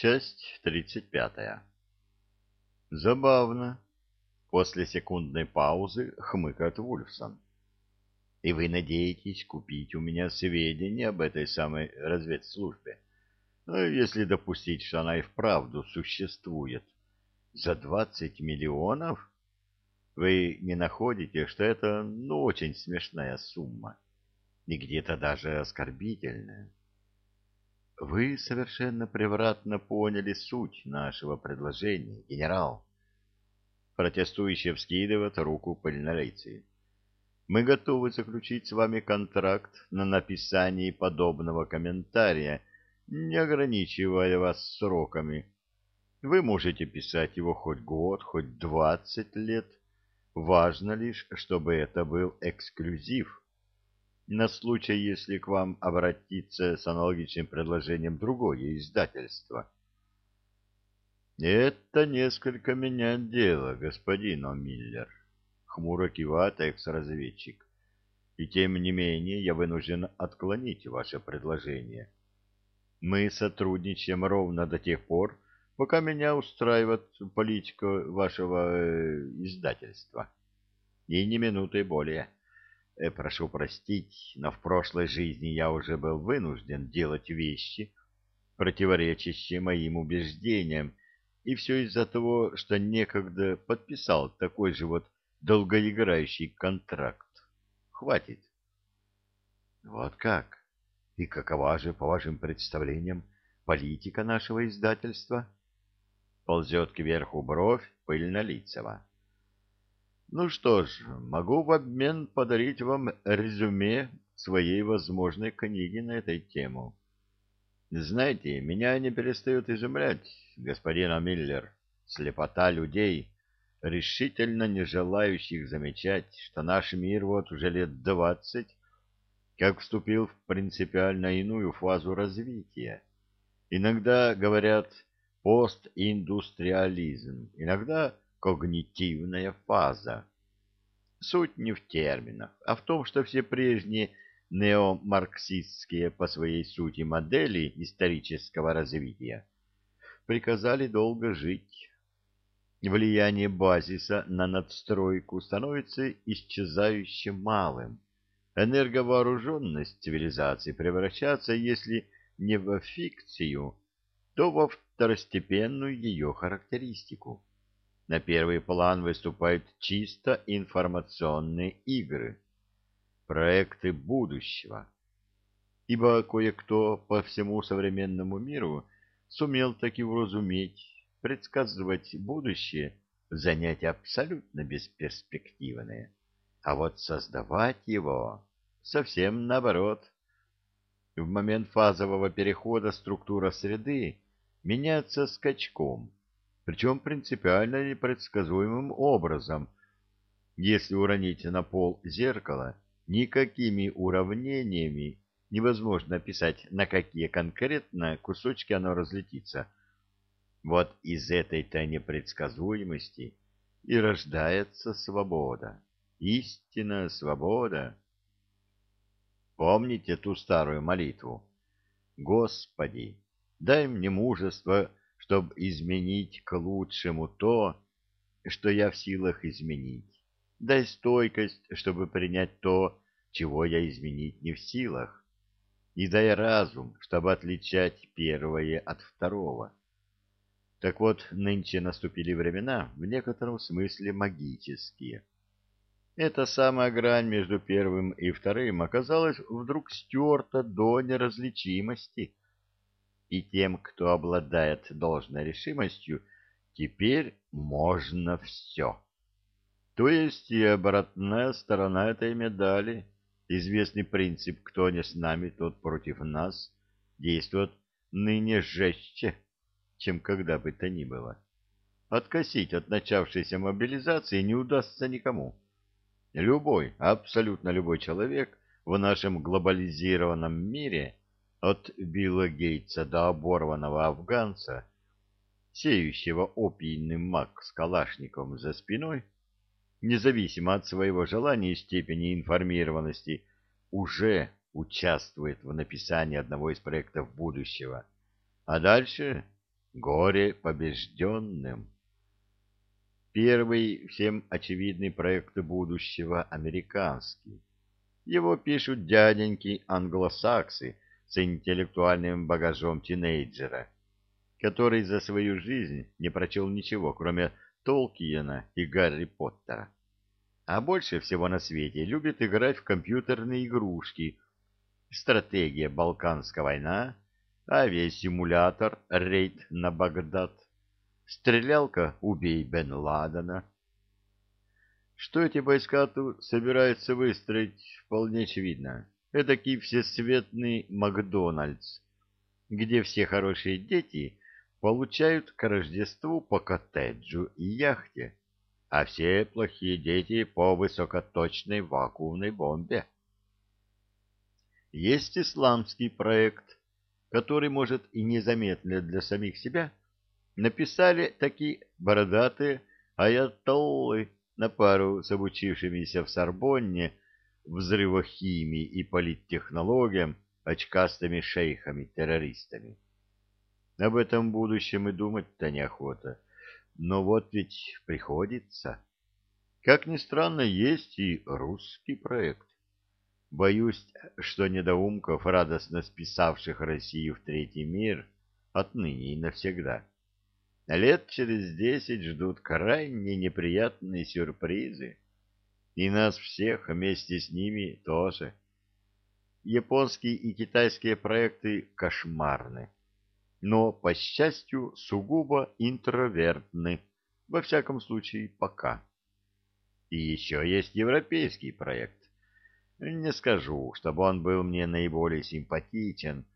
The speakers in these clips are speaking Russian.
Часть тридцать пятая. Забавно. После секундной паузы хмыкает Вульфсон. И вы надеетесь купить у меня сведения об этой самой разведслужбе? Ну, если допустить, что она и вправду существует. За двадцать миллионов? Вы не находите, что это, ну, очень смешная сумма? И где-то даже оскорбительная? Вы совершенно превратно поняли суть нашего предложения, генерал. Протестующий вскидывает руку пыльнолейцы. Мы готовы заключить с вами контракт на написание подобного комментария, не ограничивая вас сроками. Вы можете писать его хоть год, хоть двадцать лет. Важно лишь, чтобы это был эксклюзив на случай, если к вам обратиться с аналогичным предложением другое издательство. «Это несколько меняет дело, господин О'Миллер», — хмуро кивает экс-разведчик. «И тем не менее я вынужден отклонить ваше предложение. Мы сотрудничаем ровно до тех пор, пока меня устраивает политика вашего э, издательства. И ни минуты более». Э, прошу простить, но в прошлой жизни я уже был вынужден делать вещи, противоречащие моим убеждениям, и все из-за того, что некогда подписал такой же вот долгоиграющий контракт. Хватит. Вот как? И какова же, по вашим представлениям, политика нашего издательства? Ползет кверху бровь пыльнолицева. Ну что ж, могу в обмен подарить вам резюме своей возможной книги на этой тему. Знаете, меня не перестают изумлять, господин Миллер, слепота людей, решительно не желающих замечать, что наш мир вот уже лет двадцать как вступил в принципиально иную фазу развития. Иногда говорят постиндустриализм, иногда когнитивная фаза. Суть не в терминах, а в том, что все прежние неомарксистские по своей сути модели исторического развития приказали долго жить. Влияние базиса на надстройку становится исчезающе малым. Энерговооруженность цивилизации превращается, если не в фикцию, то во второстепенную ее характеристику. На первый план выступают чисто информационные игры, проекты будущего. Ибо кое-кто по всему современному миру сумел таки уразуметь, предсказывать будущее занятие абсолютно бесперспективное. А вот создавать его совсем наоборот. В момент фазового перехода структура среды меняется скачком – причем принципиально непредсказуемым образом. Если уронить на пол зеркало, никакими уравнениями невозможно описать, на какие конкретно кусочки оно разлетится. Вот из этой-то непредсказуемости и рождается свобода, истинная свобода. Помните ту старую молитву? Господи, дай мне мужество чтобы изменить к лучшему то, что я в силах изменить. Дай стойкость, чтобы принять то, чего я изменить не в силах. И дай разум, чтобы отличать первое от второго. Так вот, нынче наступили времена, в некотором смысле магические. Эта самая грань между первым и вторым оказалась вдруг стерта до неразличимости и тем, кто обладает должной решимостью, теперь можно все. То есть и обратная сторона этой медали, известный принцип «кто не с нами, тот против нас», действует ныне жестче, чем когда бы то ни было. Откосить от начавшейся мобилизации не удастся никому. Любой, абсолютно любой человек в нашем глобализированном мире – от Билла Гейтса до оборванного афганца, сеющего опийный мак с калашником за спиной, независимо от своего желания и степени информированности, уже участвует в написании одного из проектов будущего. А дальше горе побежденным. Первый всем очевидный проект будущего американский. Его пишут дяденьки англосаксы с интеллектуальным багажом тинейджера, который за свою жизнь не прочел ничего, кроме Толкиена и Гарри Поттера. А больше всего на свете любит играть в компьютерные игрушки. Стратегия «Балканская война», авиасимулятор «Рейд на Багдад», стрелялка «Убей Бен Ладена». Что эти войска собираются выстроить, вполне очевидно. Эдакий всесветный Макдональдс, где все хорошие дети получают к Рождеству по коттеджу и яхте, а все плохие дети по высокоточной вакуумной бомбе. Есть исламский проект, который, может, и незаметно для самих себя, написали такие бородатые аятоллы на пару с обучившимися в Сорбонне взрывохимии и политтехнологиям очкастыми шейхами-террористами. Об этом будущем и думать-то неохота. Но вот ведь приходится. Как ни странно, есть и русский проект. Боюсь, что недоумков, радостно списавших Россию в третий мир, отныне и навсегда, лет через десять ждут крайне неприятные сюрпризы. И нас всех вместе с ними тоже. Японские и китайские проекты кошмарны но, по счастью, сугубо интровертны, во всяком случае, пока. И еще есть европейский проект. Не скажу, чтобы он был мне наиболее симпатичен,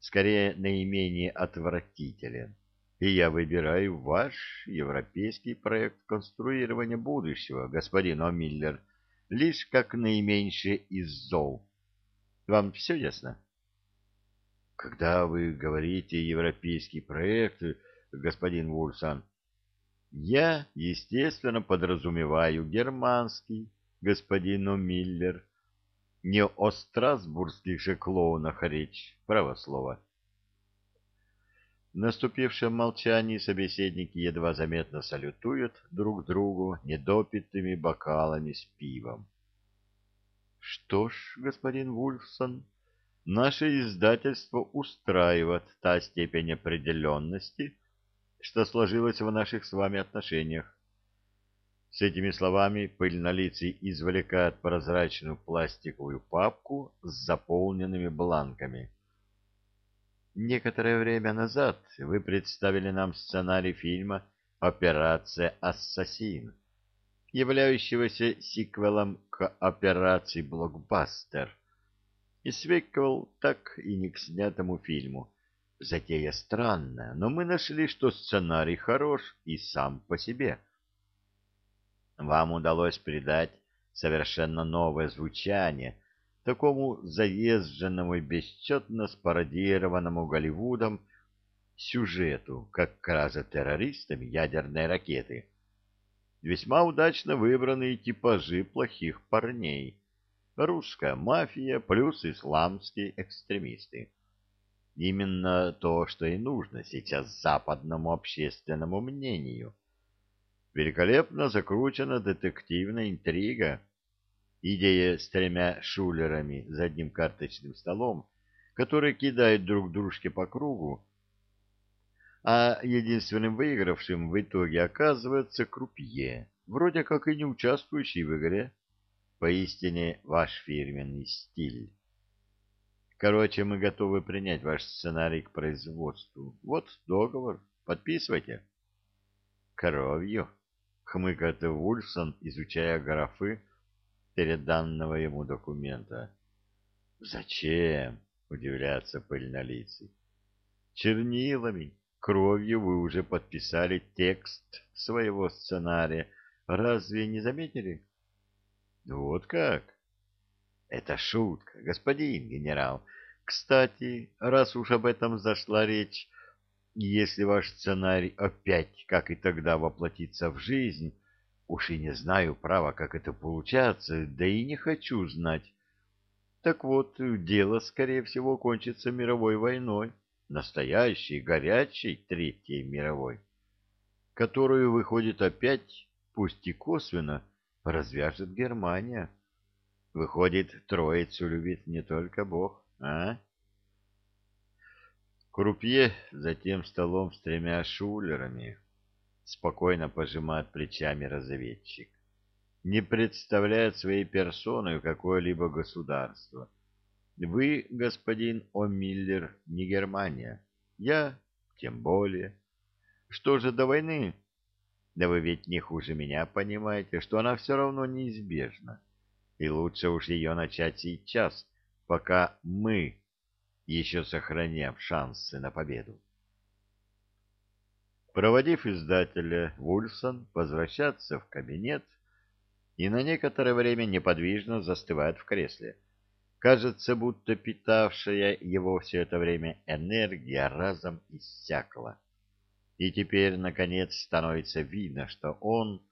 скорее наименее отвратителен. И я выбираю ваш европейский проект конструирования будущего, господин О'Миллер, лишь как наименьшее из зол. Вам все ясно? — когда вы говорите европейский проект, господин Вульсан, я, естественно, подразумеваю германский, господин Миллер. Не о страсбургских же клоунах речь, право слово. Наступившем молчании собеседники едва заметно салютуют друг другу недопитыми бокалами с пивом. — Что ж, господин Вульфсон, Наше издательство устраивает та степень определенности, что сложилась в наших с вами отношениях. С этими словами пыльнолицый извлекает прозрачную пластиковую папку с заполненными бланками. Некоторое время назад вы представили нам сценарий фильма «Операция Ассасин», являющегося сиквелом к «Операции Блокбастер», и свекол так и не к снятому фильму. Затея странная, но мы нашли, что сценарий хорош и сам по себе. Вам удалось придать совершенно новое звучание такому заезженному и бесчетно спародированному Голливудом сюжету, как кража террористами ядерной ракеты. Весьма удачно выбранные типажи плохих парней — русская мафия плюс исламские экстремисты. Именно то, что и нужно сейчас западному общественному мнению. Великолепно закручена детективная интрига. Идея с тремя шулерами за одним карточным столом, которые кидают друг дружке по кругу, а единственным выигравшим в итоге оказывается крупье, вроде как и не участвующий в игре. Поистине ваш фирменный стиль. Короче, мы готовы принять ваш сценарий к производству. Вот договор. Подписывайте. Кровью, хмыкает Вульсон, изучая графы переданного ему документа. Зачем? Удивляется пыльнолицый. Чернилами, кровью вы уже подписали текст своего сценария. Разве не заметили? Вот как? Это шутка, господин генерал. Кстати, раз уж об этом зашла речь, если ваш сценарий опять, как и тогда, воплотится в жизнь, уж и не знаю, право, как это получается, да и не хочу знать. Так вот, дело, скорее всего, кончится мировой войной. настоящей, горячей Третьей мировой, которую, выходит, опять, пусть и косвенно, развяжет Германия. Выходит, троицу любит не только Бог, а? Крупье за тем столом с тремя шулерами спокойно пожимает плечами разведчик. Не представляет своей персоной какое-либо государство. Вы, господин О'Миллер, не Германия. Я тем более. Что же до войны? Да вы ведь не хуже меня понимаете, что она все равно неизбежна. И лучше уж ее начать сейчас, пока мы еще сохраняем шансы на победу. Проводив издателя, Вульсон возвращается в кабинет и на некоторое время неподвижно застывает в кресле. Кажется, будто питавшая его все это время энергия разом иссякла. И теперь, наконец, становится видно, что он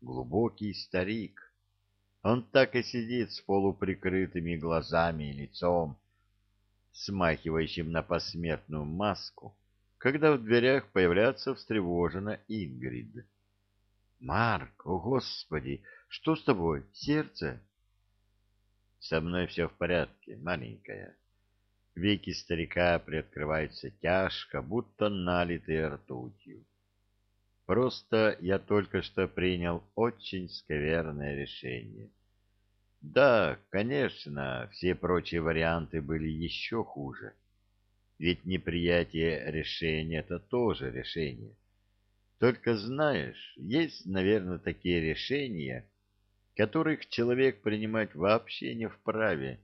глубокий старик. Он так и сидит с полуприкрытыми глазами и лицом, смахивающим на посмертную маску, когда в дверях появляется встревожена Ингрид. «Марк, о господи, что с тобой, сердце?» «Со мной все в порядке, маленькая». Веки старика приоткрываются тяжко, будто налитые ртутью. Просто я только что принял очень скверное решение. Да, конечно, все прочие варианты были еще хуже. Ведь неприятие решения — это тоже решение. Только знаешь, есть, наверное, такие решения, которых человек принимать вообще не вправе,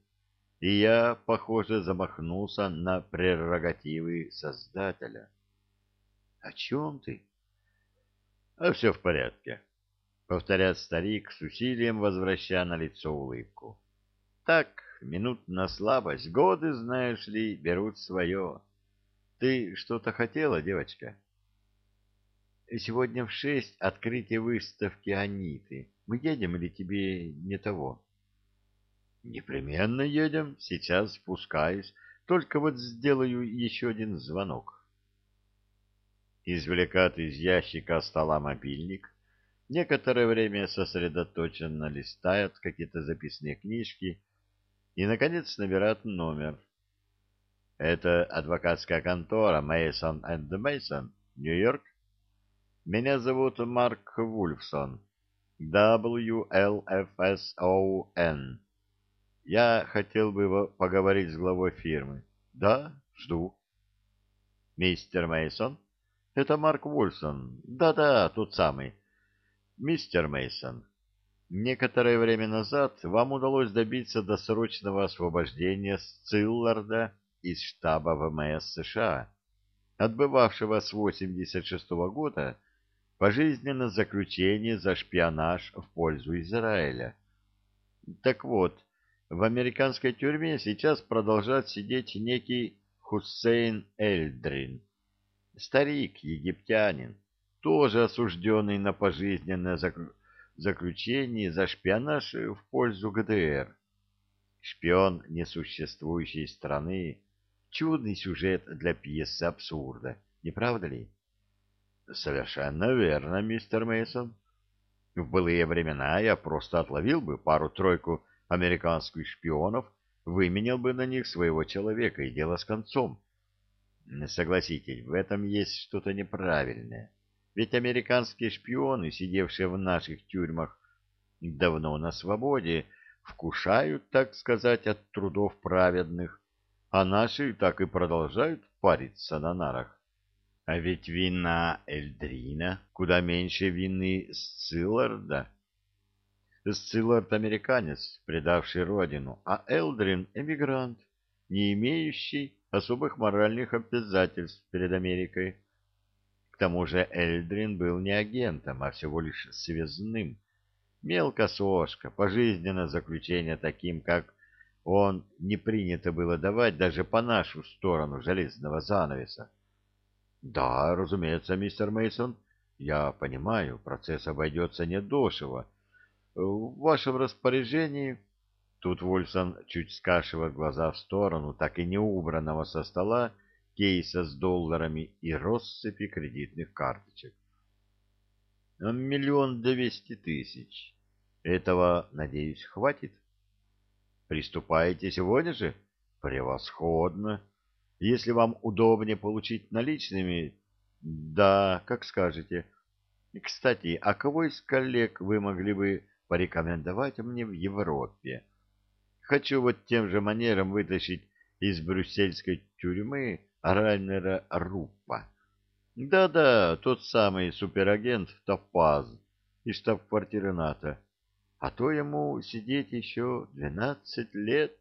и я, похоже, замахнулся на прерогативы Создателя. — О чем ты? — А все в порядке, — повторяет старик с усилием, возвращая на лицо улыбку. — Так, минут на слабость, годы, знаешь ли, берут свое. Ты что-то хотела, девочка? — Сегодня в шесть открытие выставки Аниты. Мы едем или тебе не того? Непременно едем. Сейчас спускаюсь. Только вот сделаю еще один звонок. Извлекает из ящика стола мобильник. Некоторое время сосредоточенно листает какие-то записные книжки и, наконец, набирает номер. Это адвокатская контора Мейсон энд Мейсон, Нью-Йорк. Меня зовут Марк Вульфсон. W-L-F-S-O-N. Я хотел бы поговорить с главой фирмы. Да, жду. Мистер Мейсон? Это Марк Вульфсон. Да-да, тот самый. Мистер Мейсон, некоторое время назад вам удалось добиться досрочного освобождения Сцилларда из штаба ВМС США, отбывавшего с 86 -го года пожизненное заключение за шпионаж в пользу Израиля. Так вот, в американской тюрьме сейчас продолжает сидеть некий Хусейн Эльдрин, старик-египтянин, тоже осужденный на пожизненное заключение за шпионаж в пользу ГДР. Шпион несуществующей страны — чудный сюжет для пьесы абсурда, не правда ли? Совершенно верно, мистер Мейсон. В былые времена я просто отловил бы пару-тройку американских шпионов, выменял бы на них своего человека и дело с концом. Согласитесь, в этом есть что-то неправильное. Ведь американские шпионы, сидевшие в наших тюрьмах давно на свободе, вкушают, так сказать, от трудов праведных, а наши так и продолжают париться на нарах. А ведь вина Эльдрина куда меньше вины Сцилларда. Сциллард — американец, предавший родину, а Элдрин — эмигрант, не имеющий особых моральных обязательств перед Америкой. К тому же Эльдрин был не агентом, а всего лишь связным. Мелкосошка, пожизненное заключение таким, как он, не принято было давать даже по нашу сторону железного занавеса. Да, разумеется, мистер Мейсон. Я понимаю, процесс обойдется недешево. В вашем распоряжении... Тут Вольсон чуть скашивая глаза в сторону, так и не убранного со стола, кейса с долларами и россыпи кредитных карточек. Миллион двести тысяч. Этого, надеюсь, хватит? Приступаете сегодня же? Превосходно. Если вам удобнее получить наличными, да, как скажете. Кстати, а кого из коллег вы могли бы порекомендовать мне в Европе? Хочу вот тем же манером вытащить из брюссельской тюрьмы Райнера Руппа. Да-да, тот самый суперагент Топаз из штаб-квартиры НАТО. А то ему сидеть еще двенадцать лет.